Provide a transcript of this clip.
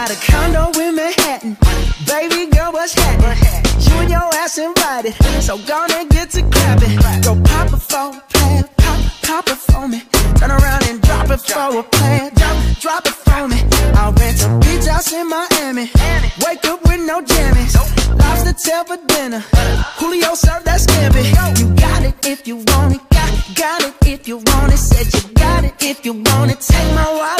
Got a condo in Manhattan. Baby girl, what's happening? You and your ass invited. So gone and get to clapping. Go pop a for a. Pop, pop it for me. Turn around and drop it for a plan. Drop, drop it for me. I'll rent a beach house in Miami. Wake up with no jammies. Lobster tail for dinner. Julio served that scampi. You got it if you want it. Got, got it if you want it. Said you got it if you want it. Take my wallet.